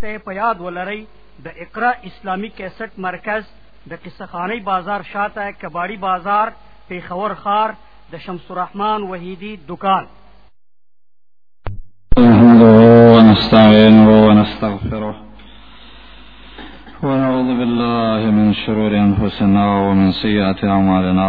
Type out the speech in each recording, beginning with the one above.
ته په یاد ولرئ د اقرا اسلامی کیسټ مرکز د قصه خانی بازار شاته کباړی بازار پیښور خار د شمس الرحمن وحیدی دکان ونستعينه ونستغفره ونعوذ بالله من شرور أنفسنا ومن سيئات أعمالنا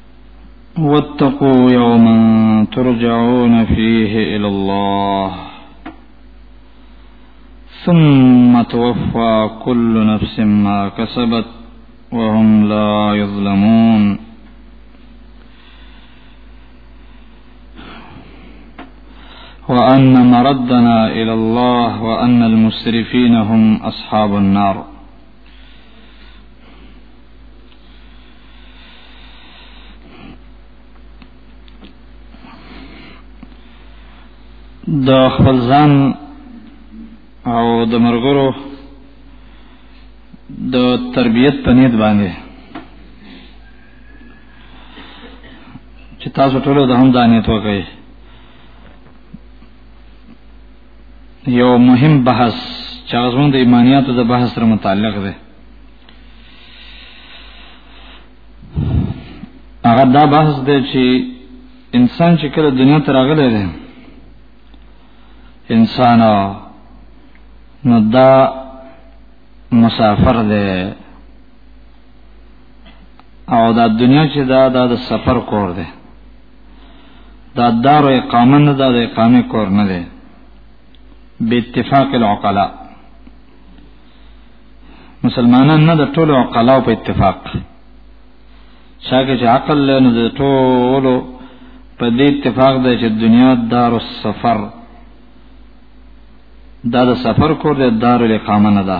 واتقوا يوما ترجعون فيه إلى الله ثم توفى كل نفس ما كسبت وهم لا يظلمون وأن مردنا إلى الله وأن المسرفين هم أصحاب النار د خپل ځان او د مرګرو د تربيت په نیت باندې چې تاسو ټول د هم دانیت وکړئ یو مهم بحث چې هغه زموږ د ایمانیاتو د بحث سره متعلق دی هغه دا بحث دی چې انسان چې کله دنیا ته راغلی دی انسان نو دا مسافر دی او دا دنیا چې دا د سفر کور دی دا دار اقامه نه دا د اقامه کور نه دی به اتفاق العقلاء مسلمانان نه د ټول عقلاء په اتفاق شاکه چې عقل له نه د ټول په دې اتفاق دی چې دنیا دار السفر دا د سفر کور د دار الاقامه نه ده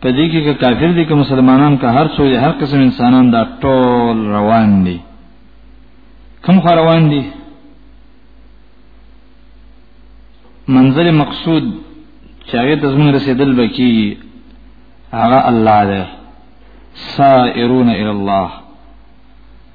په دې کې که کافر دي که مسلمانان که هر څو دي هر قسم انسانان دا ټول روان دي کوم خو روان دي منزل مقصود چې هغه ته زموږ رسیدل بکی هغه الله ده سائرون الى الله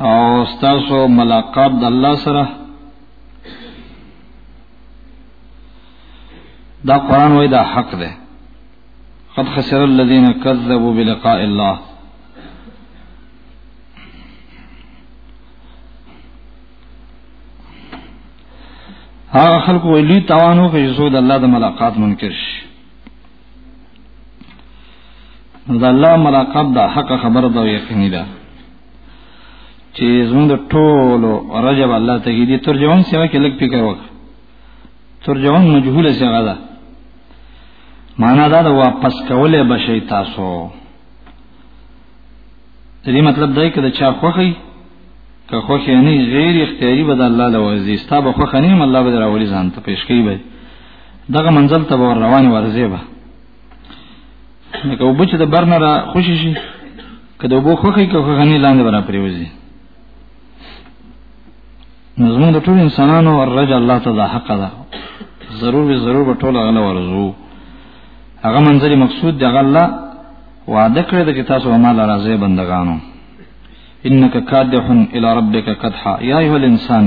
او ستاسو ملاقات د الله سره دا قران وای دا حق ده قد خسر الذين كذبوا بلقاء الله هغه خلق ویلی توانو کې زود الله د ملاقات منکر شي نو د الله مراقب دا حق خبره ده یقیني ده چې زموږ د ټولو رجب الله ته دې ترجمان سیوا کې لګ فکر وکړه ترجمان مجهول څنګه ده معنا دا ده واپس کولې بشي تاسو دې مطلب دا کې د چا خوخي که خوخي نه غیر اختیاري به د الله لوازي ستا به خوخه نه الله به راولي ځان ته پیش کوي دغه منزل ته ور روان ورځي به نو وب چې د برنه را خوشی شي کله وب خوخی که غنی لاندې برا پریوزي نظم د ټول انسانانو او رجا الله تعالی حق ده ضرور به ضرور به ټول غل ورزو هغه منځري مقصود دی غلا وعده کړی د چې تاسو ما لرازه بندگانو انك كادح الى ربك كدحا يا ايها الانسان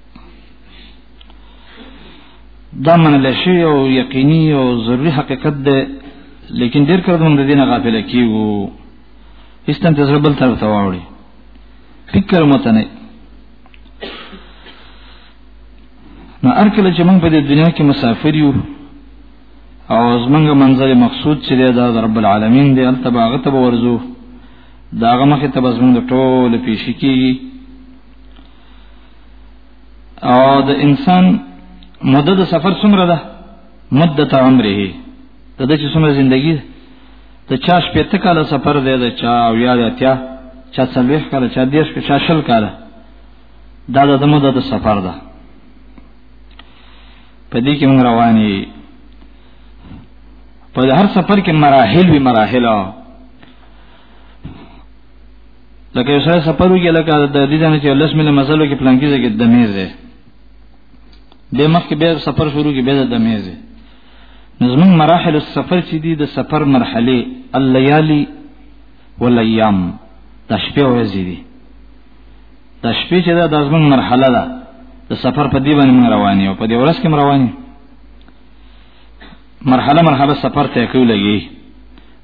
دا منل شي او یقیني او ضروري حقیقت ده لیکن ډیر کله موږ د دینه غافل کیو هیڅتن ته زبل تر ته واوړي فکر متنه نو ارکل چې موږ په دې دنیا کې مسافر یو او زمونږ منزل مقصود چې دا د رب العالمین دی ان تباغه تب ورزو داغه مخه تب زمونږ ټول پیش کیږي او د انسان مدد سفر څومره ده مدته عمره د دې څومره ژوندۍ ته چا شپې ته کاله سفر دی د چا او یا د تیا چا څلويخ کاله چا دیش کې چا شل کاله دا د دمو د سفر ده په دې کې موږ رواني په هر سفر کې مراحل وی مراحل لکه یو سره سفر وکړي لکه د دې ځنه چې لس مینه مسلو کې پلان کېږي د میز دی د مخ کې بیا سفر شروع کې بیا د میز دی نظم مراحل السفر چې دي د سفر مرحله الليالي والايام د شپې ورځې دي د شپې چې دا د ازمن مرحله ده د سفر په دی باندې رواني او په دې ورځ کې رواني مرحله مرحله سفر ته کوي لګي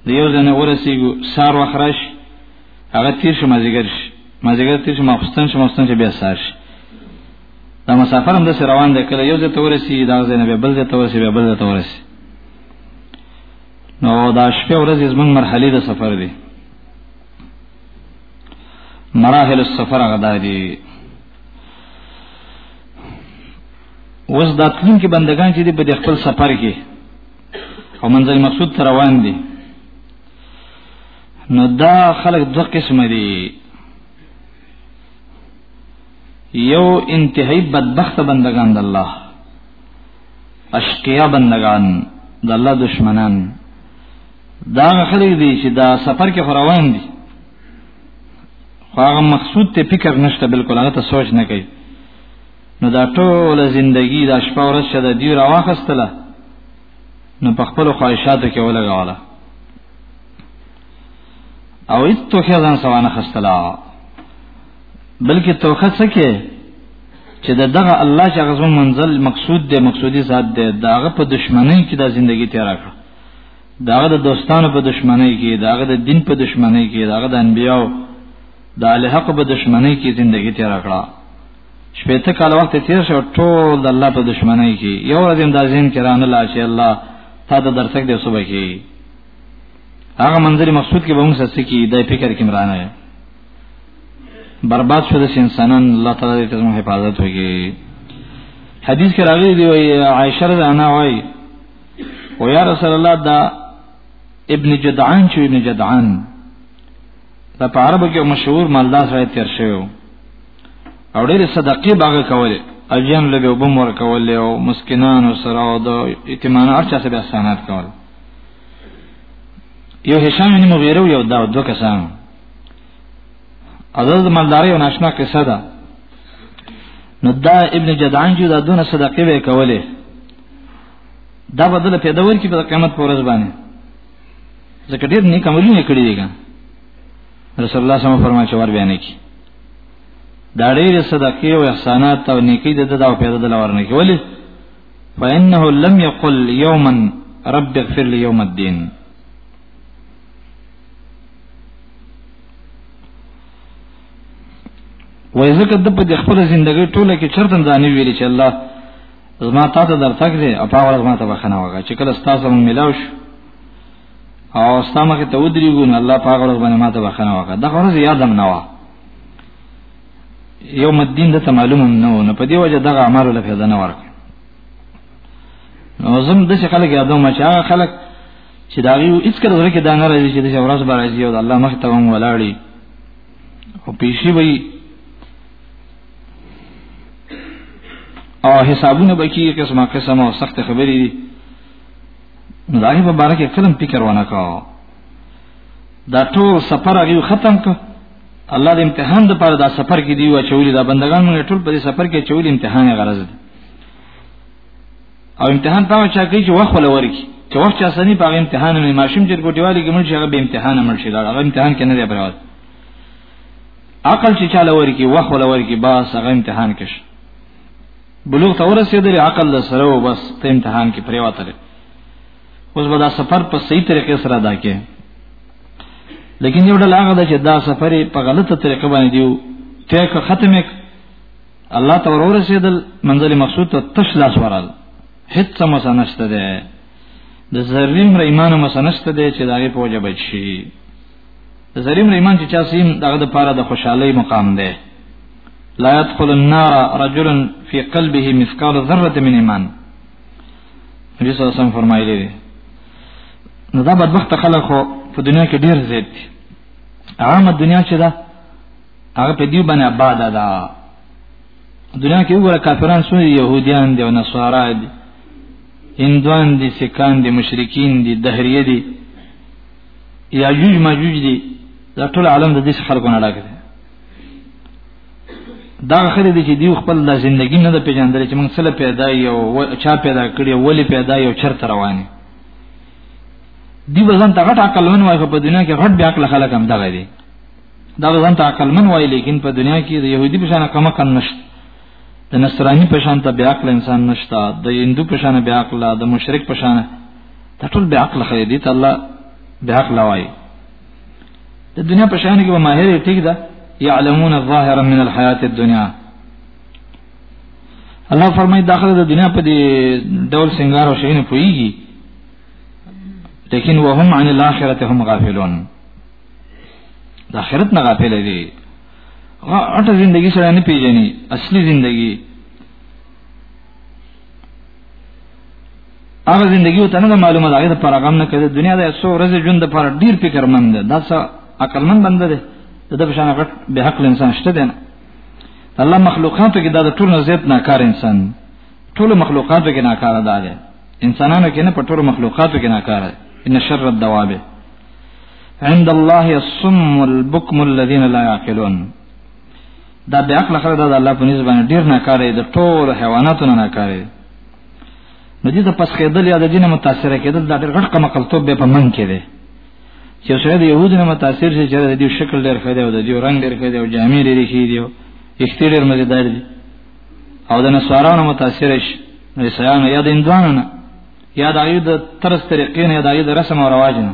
د یو ځنه ورسیږو سار وخرش هغه تیر شو مازیګر شي مازیګر تیر شو مخستان شو مخستان شو بیا سار شي دا مسافر هم د روان دی کله یو ځای ته ورسی دا ځای نه بل ځای ته ورسی بیا بل ځای ته ورسی نو دا شپه ورځ زمون مرحله د سفر دی مراحل السفر غدا دی اوس د تلون کې بندگان چې په خپل سفر کې او منځل مقصود تر روان دي نو دا خلق دو قسم دي یو انتهایی بدبخت بندگان د الله اشقیا بندگان د الله دشمنان دا خلک دي چې دا سفر کې روان دي خو هغه مقصود ته فکر نشته بالکل هغه ته سوچ نه کوي نو دا ټول زندگی دا شپه ورځ چې د دی راوخستله نو په خپل خواهشاتو کې ولګاوله او هیڅ توخه ځان سوانه خستلا بلکې توخه څه کې چې د دغه الله چې غزو منزل مقصود دی مقصودی ذات دی داغه په دشمنی کې دا زندگی تیر کړ داغه د دوستانو په دشمنی کې داغه د دین په دشمنی کې داغه د انبیاو د الحق په دشمنی کې زندگی تیر کړه شپېته کال وخت تیر شو ټول د الله په دشمنی کې یو ورځ هم د ځین کې رانه لا چې الله تا د درسک دی صبح کې هغه منظر مقصود کې به موږ څه کې د فکر کې مرانه برباد شو د انسانان الله تعالی دې زموږ حفاظت وکړي حدیث کې راغلی دی وای عائشه رضی الله وای او یا رسول الله دا ابن جدعان چې ابن جدعان دا په عربو کې مشهور مالدار سره تیر شوی او ډېر صدقې باغ کولې اجن له به وبم ور کولې او مسکینانو سره او د یتیمانو ارچا سره احسانات کول یو هشام بن مغیره یو دا دوه کسان اذر د مالداري او ناشنا قصه ده نو دا ابن جدعان جو دا دونه صدقې به کولې دا بدل پیدا ورکی په قیامت پورز باندې ځکه ډېر نیک عملونه کړی دي رسول الله صلی الله علیه وسلم فرمایي چې ور بیان کی دا ډېر صدقې او احسانات او نیکی د دغه پیدا د لور نه کولی فانه لم يقل يوما رب اغفر لي يوم الدين وای زکه د په خپل ژوندۍ ټوله کې چرته ځان ویل چې الله زما تاسو درتګ دي او په اول زما ته بخنه وکړه چې کله تاسو مون ملاوي او سلام کې ته ودرېږو نو الله پاک ورځ باندې ماته بخنه وکړه دا ورځ یادم نه و یو مدین د معلوم نه و نو په دې وجه دغه عمر له پیدا نه ورک نو زم د څه خلک یادو ما چې هغه خلک چې دا یو هیڅ کله ورکه دا نه راځي چې د ورځ به راځي او الله مخ ته هم ولاړی او پیشي وي او حسابونه بکی قسمه قسمه او سخت خبرې دي نو داغه په باره کې کلم فکر ونه کاو دا ټول سفر هغه ختم ک الله د امتحان د پاره دا سفر کې دی او چولې دا بندگان موږ ټول په دې سفر کې چولې امتحان غرض دی او امتحان تا چا کوي چې وخت ولا ورکی چې وخت چا سني په امتحان مې ماشوم چې ګډیوالي کې موږ هغه به امتحان مړ شي دا هغه امتحان کې نه دی برابر عقل چې چاله ورکی وخت ولا ورکی با سغه امتحان کې بلوغ ته ورسېدل عقل له سره و بس په امتحان کې پریواتل اوس به دا سفر په صحیح طریقې سره ادا کې لیکن یو ډول هغه چې دا سفر په غلطه طریقه باندې دیو ته که ختمه الله ته ورسېدل منزل مقصود ته تشلاس ورال هیڅ څه مسنشته ده د زریم را ایمان مسنشته ده چې دا په وجه بچي زریم ریمان چې چا سیم دغه د پاره د خوشحالي مقام دی لا يدخل النار رجل في قلبه مثقال ذره من ایمان نبی صلی الله علیه وسلم فرمایلی دی نو دا بدبخت خلک خو په دنیا کې ډیر زیات دي عامه دنیا چې ده هغه په دې باندې آباد ده دنیا کې وګوره کافران سو يهوديان دي او نصارا دي هندوان دي سکان دي مشرکین دي دهریه دي یا یوج ما یوج دی دا ټول عالم د دې خلکو نه ډک دی دا خلک دي چې دی خپل د ژوندۍ نه د پیژندل چې موږ سره پیدا یو چا پیدا کړی ولی پیدا یو چرته رواني دی وزن ته غټ عقل من وای په دنیا کې غټ بیا عقل خلک هم دغه دي دا وزن ته عقل من وای لیکن په دنیا کې د يهودي په شان کم کم نشته د نصراني په شان ته بیا عقل انسان نشته د هندو په شان بیا عقل د مشرک په شان دا ټول به عقل خې دي ته الله به عقل وایي د دنیا په شان کې به ماهر یې ټیک ده يعلمون الظاهر من الحیات الدنیا الله فرمایي داخله د دنیا په دې ډول سنگار او شین پويږي لیکن وهم عن الاخرته هم غافلون د اخرت نه غافل دي غټه ژوندۍ سره نه پیژني اصلي ژوندۍ هغه زندگی او تنه معلومه ده هغه پر غم نه کړي دنیا د سو ورځ ژوند د پر ډیر فکر مند ده دا څه عقل مند بند ده د بشانه غټ به حق انسان شته ده الله مخلوقاتو کې دا د ټول نزيت ناکار انسان ټول مخلوقاتو کې ناکاره ده ده انسانانو کې نه په ټول مخلوقاتو کې ناکاره ان شر الدواب عند الله الصم والبكم الذين لا يعقلون دا بیا خپل خره د الله په نسبت باندې ډیر نه کاری د ټول حیواناتو نه کاری نو دې ته پس کېدل یا د دین متاثر کېدل دا ډېر غټ کم کلتوب به په من کې دی چې سره د يهودو نه متاثر شي چې د دې شکل ډېر خدای او د دې رنگ ډېر خدای او جامې ډېر خې دی او اختیار مزیدار دی او د نسوارانو متاثر شي نو اسلام یا د اندوانو نه یا د ایو د ترس طریقې نه یا د ایو د رسم او رواج نه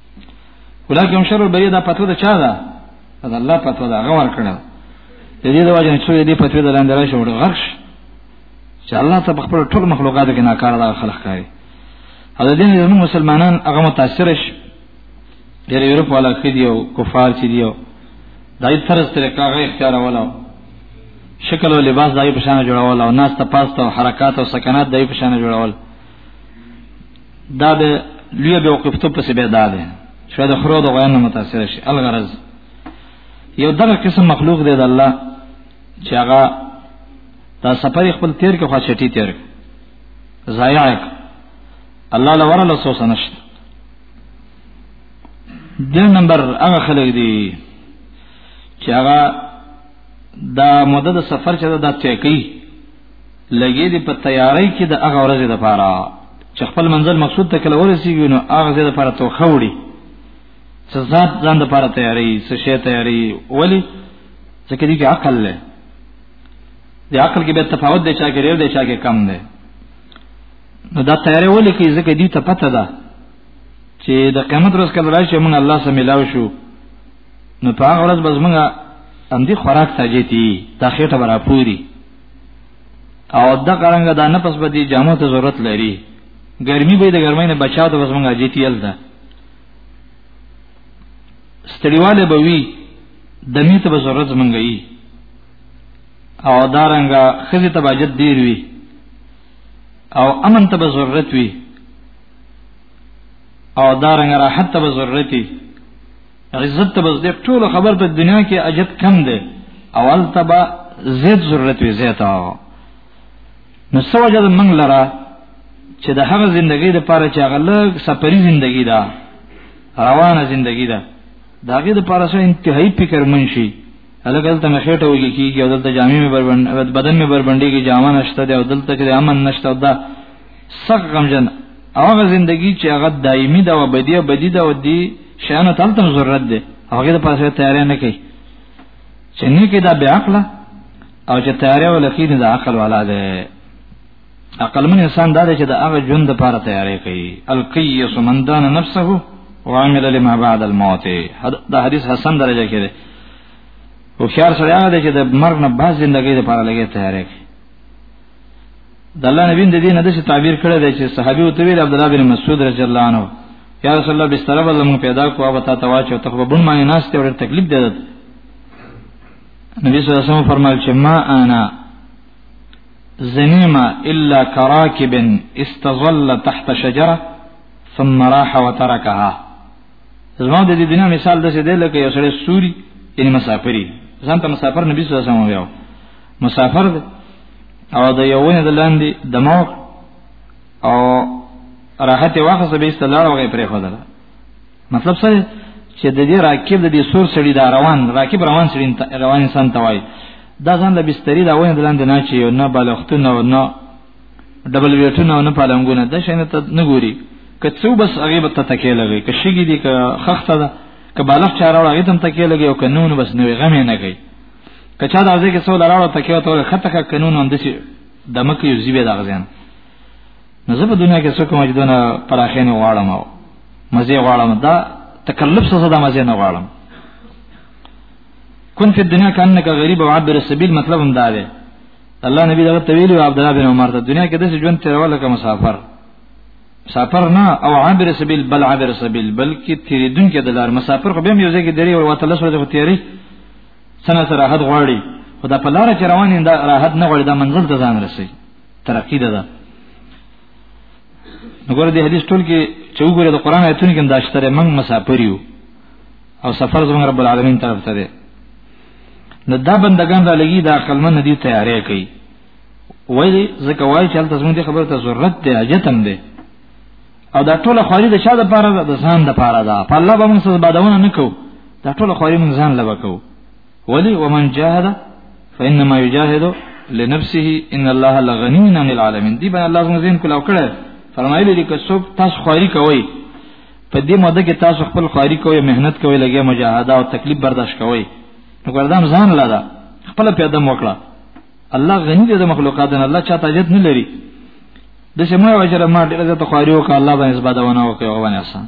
ولکه هم شر البریه دا پتو ده چا ده دا الله پتو ده غور کړه د دې د واجب څو دې پتو ده لاندې راشه وړ غرش چې الله ته خپل ټول مخلوقات کې ناکاره دا خلق کوي او د دې نو مسلمانان هغه متاثر شي ډېر یورپ والا کې دیو کفار چې دیو دای فرض طریقه غي اختیار ولاو شکل او لباس دای په شان جوړول او ناس ته پاست او حرکات او سکنات دای په شان جوړول دا به لوی به وقفتو پس به دا ده شو د خرو د غوان متاثر شي الغرض یو دغه قسم مخلوق دی د الله چې هغه دا سفر خپل تیر کې خوا چټي تیر ضایع الله لور له سوس نشت د نمبر هغه خلک دي چې هغه دا مدد سفر چې دا تکي لګې دې په تیاری کې د هغه ورځې د پاره چې خپل منزل مقصود ته کله ورسیږي نو هغه ځې د پاره تو خوړي څه ذات ځان د پاره تیاری څه شی تیاری ولی ځکه دې کې عقل له د عقل کې به تفاوت دی چا کې ډیر دی چا کې کم دی نو دا تیاری ولی کې ځکه دې ته پته ده چې د قیامت ورځ کله راشي موږ الله سره ملاو شو نو په هغه ورځ بس موږ هم دي خوراک ساجتي دا خېټه برا پوری او د قرنګ دا نه پس بدی جامو ته ضرورت لري ګرمي به د ګرمۍ نه بچاو ته بس موږ اجیتی ال ده ستړیواله به وی د می ته ضرورت منګه ای او دارنګه خزه ته باجت دیر وی او امن ته ضرورت وی او دارنګه راحت ته ضرورت وی عزت ته بس دې ټول خبر په دنیا کې عجب کم دی اول تبا زید ضرورت وی زیاته نو سوجه د منګ لره چې د هغه ژوندۍ د پاره چې هغه لږ سپری ژوندۍ ده روانه ژوندۍ ده داګه د پاره سو انتهایی فکر منشي هلکه دلته مخېټه وږي کیږي او دلته جامې مې بربند بدن مې بربندېږي جامه نشته دی او دلته کې امن نشته دا سخت غمجن هغه زندگی چې هغه دایمي دا وبدی بدی دا ودی شانه تلتم ضرورت ده هغه د پاسه تیارې نه کوي چې نه کې دا بیا عقل او چې تیارې ولکې دا عقل والا ده عقل من انسان دا چې دا هغه ژوند لپاره تیارې کوي القیس من دان نفسه وعمل لما بعد الموت دا حدیث حسن درجه کې ده او خيار سره هغه چې د مرګ نه بعد ژوندۍ لپاره لګي تیارې کوي د الله نبی د دین د څه تعبیر کړی دی چې صحابي او تویل عبد الله بن مسعود رضی الله عنه یا رسول الله بستر بدل مو پیدا کو او تا توا چې تخبه بن معنی ناس ته ورته تکلیف دی نبی صلی الله علیه وسلم فرمایل چې ما انا زنیما الا کراکب استظل تحت شجره ثم راح وتركها زما د دې دنیا مثال د څه دی لکه یو سړی سوري یعنی مسافری ځان ته مسافر نبی صلی الله علیه وسلم ویاو مسافر دی او د یو ونه د لاندې د موق او راحت واخصه به استلار او غي پرې خدل مطلب څه چې د دې راکب د دې سور سړي دا روان راکب روان سړي روان انسان توای دا ځان له بستری دا ونه د لاندې نه چې نه بالښتونه او نه ډبل ویټونه او نه پالنګونه د شنه ته نه ګوري که څو بس هغه به تکیه لګي که شګي دي که خخته ده که بالښت چاره وړه هغه تم تکیه لګي او که نون بس نوې غمې نه کوي کچا دا ځکه څو لراړو تکیو ته خطه کا قانون هم دسی د مکه یو زیبه دا غزان نو زه په دنیا کې څه کوم چې دونه پراخینه غواړم او مزه غواړم دا تکلف څه دا مزه نه غواړم کن فی الدنیا کانک غریب او عبر السبیل مطلب هم دا دی الله نبی دا ته ویلو عبد الله بن عمر ته دنیا کې د ژوند تیرول کوم مسافر مسافر نه او عابر سبیل بل عابر سبیل بلکې تیریدونکو د لار مسافر خو به یو ځای کې درې ور وته لسره د تیری سنه سره حد غواړي خدا په لار کې روان دا راحت نه غواړي دا منزل ته ځان رسي ترقی ده ده وګوره د حدیث ټول کې چې وګوره د قران آیتونو کې دا شته موږ مسافر یو او سفر زموږ رب العالمین طرف ته ده نو دا بندگان را لګي دا خپل من دي تیارې کوي ولی ځکه وایي چې تاسو موږ خبره ته ضرورت دی اجتم دی او دا ټول خواري د چا د پاره ده د ځان د پاره ده په الله به موږ سره بادونه نه کوو دا ټول خواري موږ ځان لبا کوو ولی ومن جاهد فانما يجاهد لنفسه ان الله لغني عن العالمين دی باندې الله زموږ زین کلاو کړه فرمایلی دی که څوک تاسو خواري کوي په دې مده کې تاسو خپل خواري کوي مهنت کوي لګي مجاهده او تکلیف برداشت کوي نو ګردام ځان لاله خپل پیدا موکړه الله غنی دی د مخلوقات نه الله چاته اجازه نه لري د سمو اجر ما ډیر زه ته خواري وکړه الله باندې زباده ونه وکړ او باندې آسان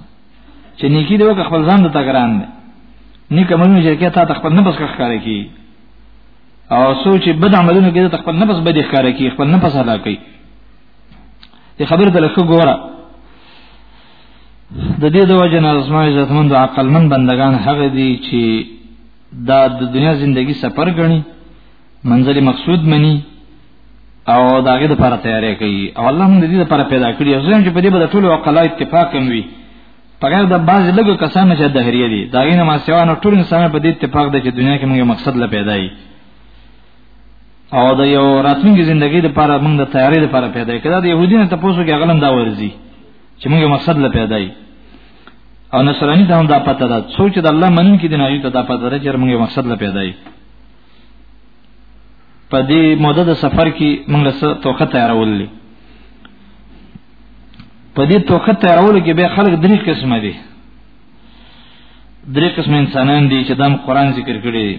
چې نیکی دی وکړه خپل ځان د تګران دی نیک عملونه چې کې تا خپل نه بس ښکار کی او سوچ بد عملونه کې ته خپل نه بس بد ښکار کی خپل نه پس هلا کوي دې خبره ته لکه ګوره د دې د وجه نه زما عزتمند عقلمن بندگان هغه دي چې دا د دنیا زندگی سفر غني منزل مقصود منی او داګه د لپاره تیارې کوي او الله موږ دې لپاره پیدا کړی او زم چې په دې بده ټول او قلا اتفاق هم وي پرې د باز لګ کسان چې د هریې دي دا غینه ما سیوا نو ټول انسان په دې اتفاق دی چې دنیا کې موږ مقصد لا پیدا یي او د یو راتلونکي ژوندۍ لپاره موږ د تیارې لپاره پیدا کړه د يهودینو ته پوسو کې غلم دا ورزي چې موږ مقصد لا پیدا یي او نصرانی ته هم دا پته ده څو چې د الله منون کې د نړۍ ته دا پته ده چې موږ مقصد لا پیدا یي په دې موده د سفر کې موږ له توخه تیارولې په دې توخه تیارولو کې به خلک درې قسمه دي درې قسم انسانان دي چې دام قران ذکر کړی دي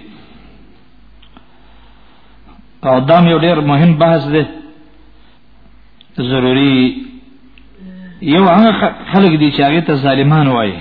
او دام یو ډیر مهم بحث دی ضروری یو هغه خلک دي چې هغه ته ظالمان وایي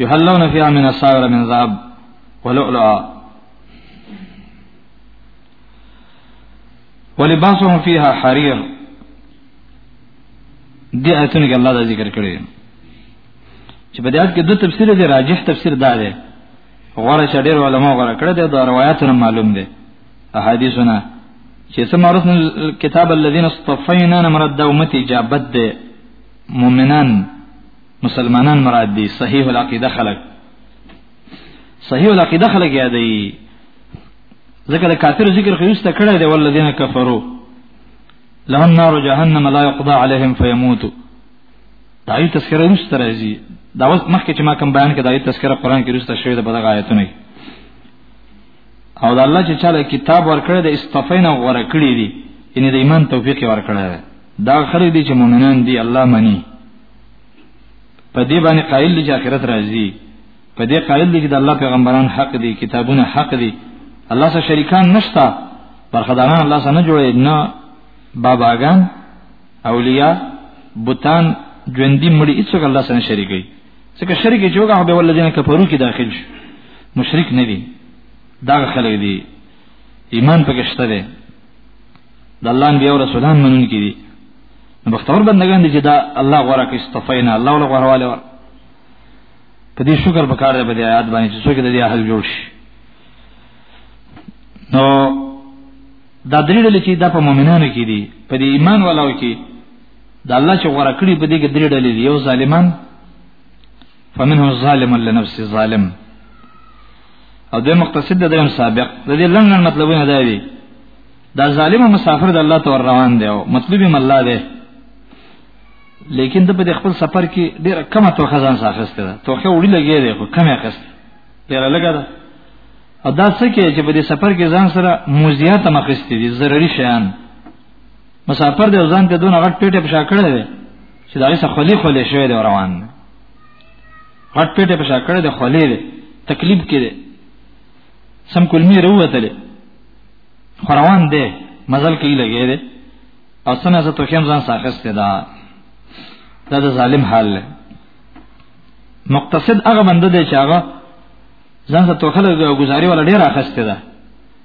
يحلون فيها من الساور من ذهب ولؤلؤا ولباسهم فيها حرير دي آیتونه الله دا ذکر کړی چې په دې آیت کې دوه تفسیر دي راجح تفسیر دا دی غوړه چې ډېر علما غوړه کړی دی دا روایتونه معلوم دي احادیثونه چې سم عرفنا الكتاب الذين اصطفينا مرد امتي جابت مؤمنان مسلمانان مراد دي صحیح العقیده خلق صحیح العقیده خلق یادوي ذکر د کافر ذکر خو یسته کړه دی ولذین کفروا لهم نار جهنم لا يقضى عليهم فيموتوا دایي تذکرہ نشته راځي دا وخت مخکې چې ما کوم بیان کړ دایي تذکرہ قران کې رسته شوی د بدغه آیتونه او د الله چې چاله کتاب ورکړی د استفینه غوړه کړی دی یعنی د ایمان توفیق ورکړی دا خلک دي چې مؤمنان دي الله مني په دې باندې قائل دي چې آخرت راځي په دې قائل دي چې د الله پیغمبران حق دي کتابونه حق دي الله سره شریکان نشتا برخداران الله سره نه جوړي نه باباګان اولیاء بوتان ژوندۍ مړي هیڅ الله سره شریکي څکه شریک جوګه به ولدین کفرو کې داخل شي مشرک نه دي دا خلک دي ایمان پکې شته د الله انبیاء او رسولان منون کې دي نو بختور بندگان دي چې دا الله غوړه کې استفینا الله ولا غوړواله ور په دې شکر به کار دی په دې آیات باندې چې څوک دې اهل جوړ شي نو دا درې ډلې چې دا په مؤمنانو کې دي په دې ایمان والو کې دا الله چې غوړه کړی په دې کې درې ډلې دي یو ظالمان فمنهم ظالم لنفس ظالم او د مقتصد د درم سابق د دې لنن مطلبونه دا دي دا ظالم مسافر د الله تور روان دی او مطلب یې الله دی لیکن د په خپل سفر کې ډېر کمه توخه ځان ساخسته ده توخه وړي لګي دی خو کمه اخسته ډېر لګا ده او دا څه کې چې په دې سفر کې ځان سره موزیات مخسته دي ضروري شیان مسافر دی ځان ته دونه غټ پیټه په شاکړه دی چې دا یې څه خلی خلی شوی دی روان دی غټ پیټه په شاکړه دی خلی دی تکلیف کې دی سم کلمی روته دی روان دی مزل کې لګی دی او څنګه زه توخم ځان ساخسته دا دا د ظالم حال دی مقتصد هغه بنده دی چې هغه ځان ته توخه لګوزاري ولا ډیر اخسته ده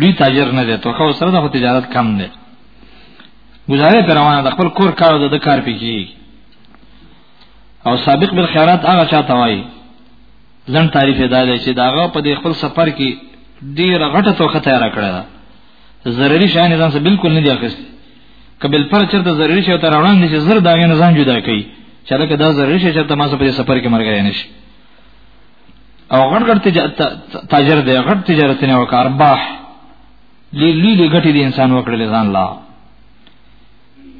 لوی تاجر نه دی توخه سره د تجارت کم دی گزاره پر روانه د خپل کور کار د کار پیږي او سابق بالخيرات هغه چاته وایي ځن تعریف ادا دی چې داغه په دې خپل سفر کې ډیر غټه توخه تیار کړی دا ضروري شان ځان سره بالکل نه دی اخیست کبل پر چرته ضروري شی تر وړاندې چې زر داغه نه ځان جدا کړي چې دا ضروري شی چې تاسو په سفر کې مرګ نه شي او غړ غړ تاجر دی غړ تجارت نه وکړ باح لې لې لې غټي دي انسان وکړل ځان لا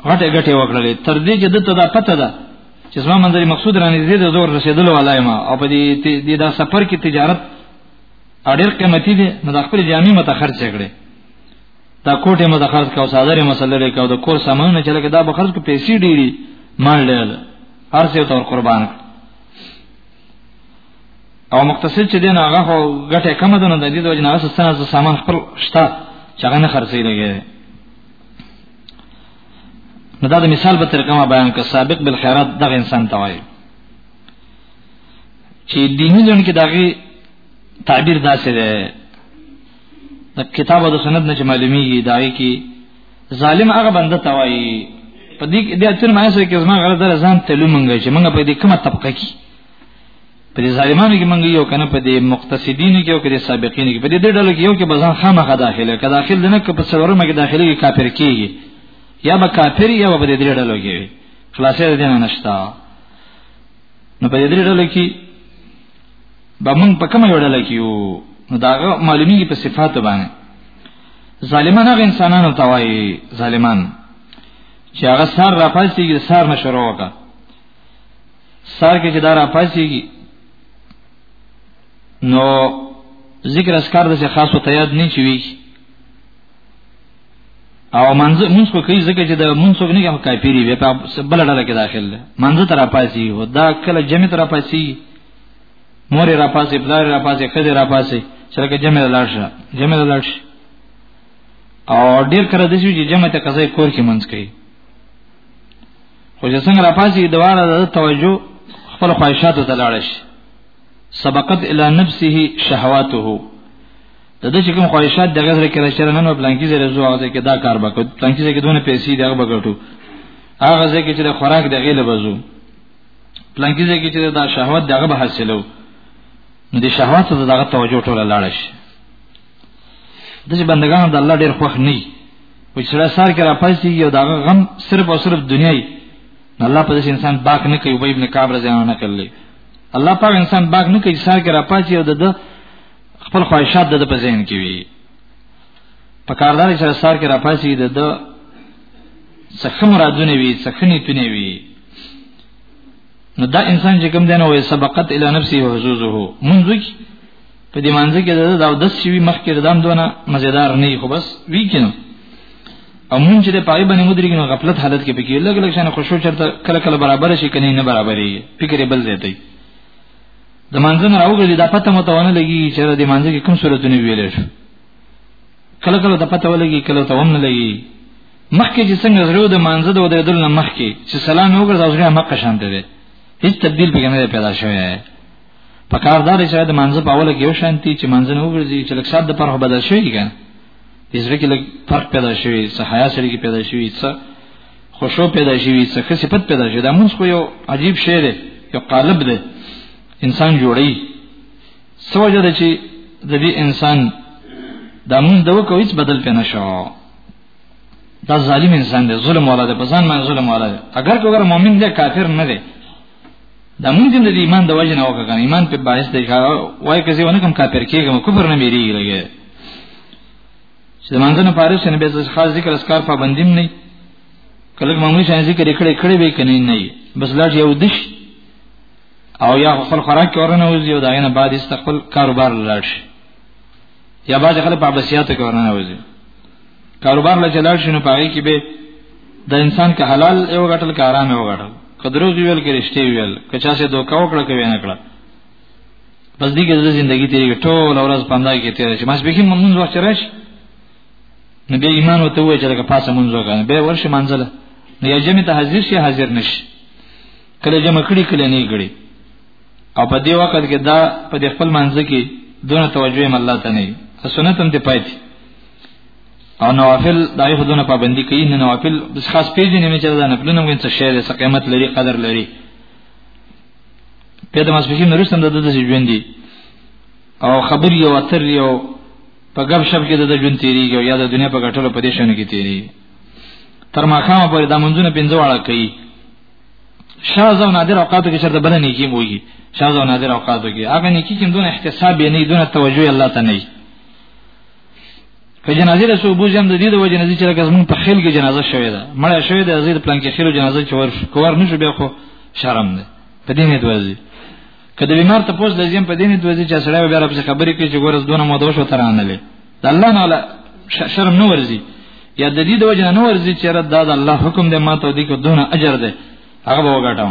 غټه غټه وکړل تر دې چې دته دا پته ده چې زما منځري مقصود رانه زید زور رسیدل ولای ما او په دې دا سفر کې تجارت اړیر قیمتي دي نو د خپل جامع مت خرچ کړي دا کوټه مت خرچ کاو صادره مسله لري کاو د کور سامان نه چلګه دا به خرچ کې پیسې ډېری مال له هر څه تور قربان کړ او مختصر چې دین هغه خو ګټه کم ده نو د دې د وجه نه اساس سره سامان خپل شته چې هغه نه خرڅي لګي نو دا د مثال په طریقه ما بیان کړ سابق بالخيرات دغه انسان ته وایي چې دیني ځن کې دغه تعبیر داسې ده د کتاب او د سند نه چې معلومیږي دای کې ظالم هغه بنده توای په دې کې د اتر معنی سره کې زما غلط در ځان ته لومنګ چې موږ په دې کومه طبقه کې په دې ظالمانو کې موږ یو کنه په دې مقتصدینو کې او کې سابقینو کې په دې ډول کې یو کې بزان خامخه داخله کړه داخل دنه کې په څلورمه کې داخله کې کافر کیږي یا به کافر یا به دې ډول کې خلاصې دې نه نشتا نو په دې ډول کې به موږ په کومه ډول کې یو نو دا معلومیږي په صفاتو باندې ظالمان هغه انسانانو ته وایي ظالمان چې هغه سر را پاسيږي سر نه شروع وکړه سر کې چې دا را پاسيږي نو ذکر اسکار د خاصو ته یاد نه چوي او منځ مونږ کو کوي ځکه چې د مونږ څوک نه کوم کاپيري به په بل ډله کې داخل منځ تر پاسي هو دا کله جمع تر پاسي مور را پاسې پلار را پاسې خځه را پاسې سره جمع لاړ شه جمع لاړ شه او ډیر کړه د شي چې جمع ته قضای کور کې منځ کوي خو چې څنګه را پاسې دواړه د توجه خپل خواهشاتو ته لاړ شي سبقت الى نفسه شهواته د دې چې کوم خواهشات دغه سره کې راشه نن پلانکی زره زو هغه کې دا کار وکړ پلانکی زره کې دونه پیسې دغه بغټو هغه ځکه چې د خوراک دغه لبزو پلانکی ځای کې چې دا شهوت دغه به حاصلو نو د شهوت ته دغه توجه ټوله لاړ شي د چې بندگان د الله ډیر خوښ نه وي چې سر کې را پاتې یو دغه غم صرف او صرف دنیاي الله په دې انسان باک نه کوي وای ابن کعب رضی الله عنه کړل الله په انسان باک نه کوي سر کې را پاتې یو د خپل خواهشات د په ذهن کې وي په کاردار چې سر کې را پاتې د څه ښه مرادونه وي څه ښه نیتونه وي نو دا انسان چې کوم دی نو سبقت الی نفسه حظوظه منځ کې په دې منځ کې دا د دس شوی مخکې دام دونه مزیدار نه خو بس وی کینو او مونږ چې په پای باندې مدرګ نو غفلت حالت کې پکې لګ لګ شنه خوشو چرته کله کله برابر شي کني نه برابرې فکر بل زیاتې د منځنه راوګړي دا پته متونه لګي چې د منځ کې کوم صورتونه ویل شي کله کله د پته ولګي کله ته هم نه لګي مخکې چې څنګه زړه د مانزه د ودرېدل نه مخکې چې سلام یو ګرځاو زړه مخکې شان دی هیڅ تبدیل به نه پیدا شوی په کاردار چې د مانزه په اوله کې یو شانتي چې مانزه نه وګرځي چې لکه سات د پرخه بدل شوی دی کنه زړه کې لږ فرق پیدا شوی څه حیا سره کې پیدا شوی څه خوشو پیدا شوی څه ښه صفت پیدا شوی دا موږ خو یو عجیب شعر یو قالب دی انسان جوړی سوجه ده چې د دې انسان د مونږ د وکړو هیڅ بدل پنه شو دا ظالم انسان دی ظلم والا دی په ځان باندې ظلم والا دی اگر که وګره مؤمن دی کافر نه دی دا مونږ د ایمان د وجه نه وکړو ایمان په باعث دی وای کزي ونه کوم کافر کېږم کفر نه میریږي لګي چې مانځه نه پاره شنه به خاص ذکر اسکار پابندیم نه کله مونږ شاین ذکر کړي کړي به کني نه بس لاړ یو دش او یا خپل خوراک کې ورنه وځي او دا غینه بعد استقبال کاروبار لاړ شي یا بعض خلک په بسیات کې ورنه وځي کاروبار لا چلاړ شي نو پاره کې به د انسان که حلال یو غټل که حرام یو غټل که دروغ ویل کې رښتې ویل که چا سه دوکا وکړه کوي نه کړه بس دې کې د ژوندۍ تیری ټول ورځ پنده کې تیر شي ماس به کې مونږ وخت راشي نو به ایمان وته وای چې لکه پاسه مونږ وکړ به ورشه منځله نو یا جمع ته حاضر شي حاضر نشي کله جمع کړي کله نه کړي او په دې وخت کې دا په دې خپل منځ کې دونه توجه هم الله ته نه سنت هم دې پاتې او نوافل دای خو دونه پابندي کوي نه نوافل بس خاص پیژنې مې چې دا نه پلونه مونږ څه شی دې څه قیمت لري قدر لري په دې مسبشي نورستان د دې ژوند دي او خبر یو اتر یو په غب شپ کې د ژوند تیریږي او یا د دنیا په ګټلو په دې شنه کې تیریږي تر ما خامه پورې د منځونه پنځه واړه کوي شاز او نادر اوقاتو کې چرته بلنې کې موږي شاز او نادر اوقاتو کې هغه نیکی کې دونه احتساب نه دونه توجه الله ته نه که جنازه له سو بوزم د دې د وجه نزي چې لکه زمون په خیل کې جنازه شوې ده مړه شوې ده زید پلان کې خیلو جنازه چې ور کوور نشو بیا خو شرم ده په دې نه دوزي کله بیمار ته پوز لازم په دې نه دوزي چې سړی بیا رب خبرې کوي چې ګورز دونه مو دوه شو ترانه د الله نه شرم نه ورزي یا د دې د وجه نه ورزي چې رد د الله حکم دی ماته دې کو دونه اجر دی هغه به وګټم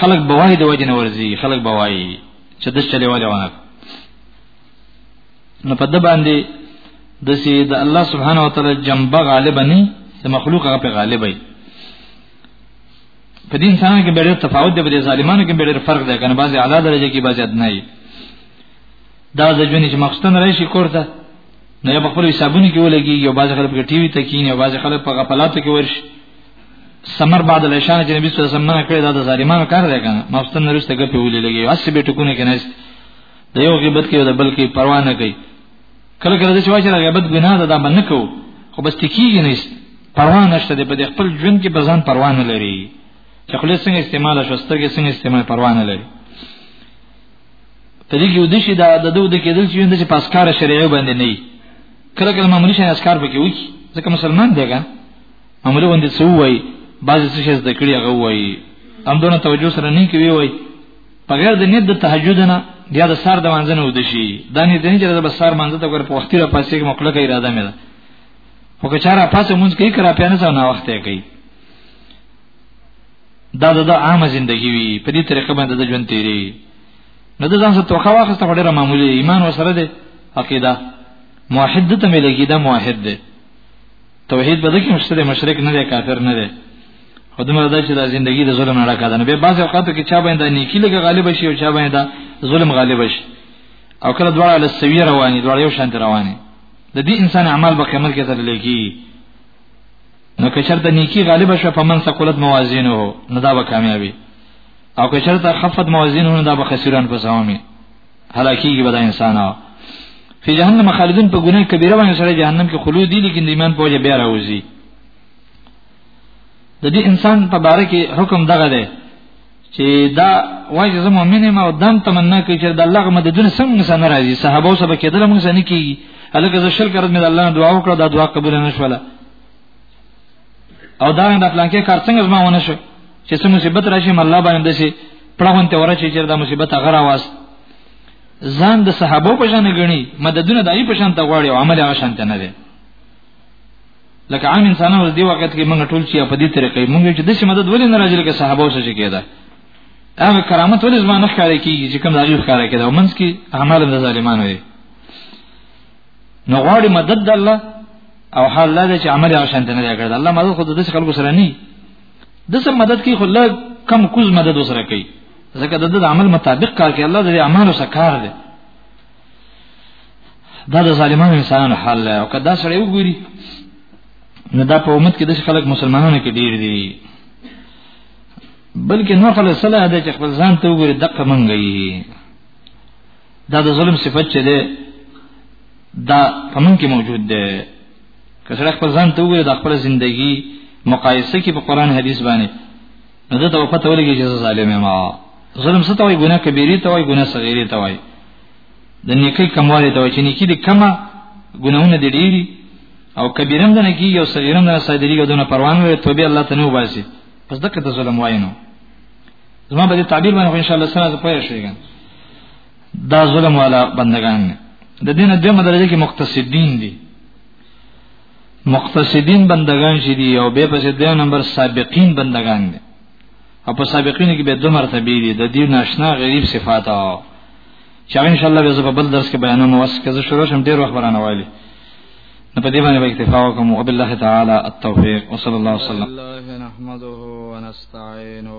خلق بوای د وجه نه ورزي خلق بوای چې د چلے والے ونه نو په د باندې د سي د الله سبحانه و تعالی جنبه غالب نه د مخلوق هغه په غالب وي په دې انسان کې ډېر تفاوت دی په ظالمانو کې ډېر فرق دی کنه بعضي اعلی درجه کې بعضي ادنه دا د جونې چې مخستن راشي کوړه نو یو خپل حسابونه کې ولګي یو باز خلک په ټي وي ته کینی یو باز خلک په غفلاتو کې ورشي سمر بعد الاشان چې نبی صلی الله علیه وسلم نه کړی دا د ظالمانو کار دی کنه مخستن نرسته ګپې ولې لګي اس به ټکونه کې نه د یو غیبت کې د بل کې پروا نه کوي کله کله چې واشه غیبت ګناه ده دا باندې کو خو بس تکیږي نه پروا نشته د بده خپل ژوند کې بزن پروا نه لري چې خپل څنګه استعمال شوستګي څنګه استعمال پروا نه لري په دې کې ودی شي دا د دوه د کېدل چې د پاسکار شریعه باندې نه وي کله کله معمولی شي اسکار پکې وي ځکه مسلمان دیګا معمولی باندې څو وای بعض څه شي زده کړی هغه وای هم دونه توجه سره نه کوي وای په غیر د نیت د تهجد نه بیا د سار د منځنه ودی شي دا نه دې چې د سار منځ ته ګور په وخت را پاسې کې مخلوق اراده مې ده خو که چاره پاسه مونږ کې کرا پیانه څو نه وخت یې کوي دا د عامه ژوندۍ وی په دې طریقه باندې د ژوند تیری نه د ځان څخه توخه واخسته ډیره معمولی ایمان وسره ده عقیده موحد ته ملګی دا موحد ده توحید بده کې مشته مشرک نه ده کافر نه ده خدمه ده چې د ژوندۍ د ظلم نه راکاده نه به بعض اوقات کې چا باندې نیکی لګ غالب شي او چا باندې ظلم غالب شي او کله دواړه له سوي رواني دواړه یو شان رواني د دې انسان اعمال به کمل کې تر لګي نو که چرته نیکی غالب شو په من ثقلت موازینه نو دا به کامیابی او که چرته خفت موازینه نو دا به خسران په سوامي هلاکیږي به دا انسان او فی جهنم خالدون په ګناه کبیره باندې سره جهنم کې خلود دي لیکن د ایمان په وجه بیا راوځي د دې انسان په باره کې حکم دغه دی چې دا واجه زمو مینه ما دم تمنا کوي چې د الله غو مددونه څنګه سره ناراضي صحابه سره کېدل موږ سره نه کیږي هلکه زه شل کړم د الله دعا وکړه دا دعا قبول نه شوله او دا د پلانکې کار څنګه زما ونه شو چې سم مصیبت راشي الله باندې شي پړغون ته ورچې چې دا مصیبت هغه راواس ځان د صحابه په شان غني مددونه دای په شان ته غواړي او عمل هغه شان ته نه دی لکه عام انسانانو دی وخت کې موږ ټول چې په دې طریقې موږ چې د مدد ولې نه راځي لکه صحابه اوسه چې کېده هغه کرامت ولې زما نه ښکارې کیږي چې کوم ځای ښکارې کېده او منځ کې اعمال د ظالمانو دی نو غواړي مدد د الله او حال دا چې عمل هغه شانته نه کړی الله مدد خو د دې خلکو سره نه د سم مدد کې خو له کم کوز مدد سره کوي ځکه د دې عمل مطابق کار کوي الله د اعمالو سره کار دی دا د ظالمانو انسانانو حال دی او کدا سره وګوري نو دا په امت کې د خلک مسلمانانو کې ډیر دي بلکې نو خلک سره د خپل ځان ته وګوري دقه منګي دا د ظلم صفت چې ده دا پمن کې موجود ده کله خپل ځان ته وګوره د خپل ژوندۍ مقایسه کې په قران حدیث باندې نو دا ته پته ولګي چې ظالم ما ظلم څه ته وایي ګناه کبیره ته وایي ګناه صغیره ته وایي د نیکی کمواله ته وایي چې نیکی دې کمه ګناهونه دې ډېری او کبیرم د نکی یو صغیرم د صادریګو دونه پروان وي توبه الله ته نو باسي پس دغه د ظلم وایي نو زما به تعبیر باندې ان شاء الله سره پوه شئ دا ظلم والا بندگان د دینه د دمه درجه کې مقتصدین دي مقتصدین بندگان شي دي او به پسې د نمبر سابقین بندگان دي او په سابقین کې به دوه مرتبه دي د دې ناشنا غریب صفات او چې ان شاء الله به زه په بل درس کې بیانوم او اسکه زه شروع شم ډیر وخت ورانه والی نو په دې باندې به اکتفا وکم او بالله تعالی التوفیق وصلی الله وسلم الله نحمده ونستعینه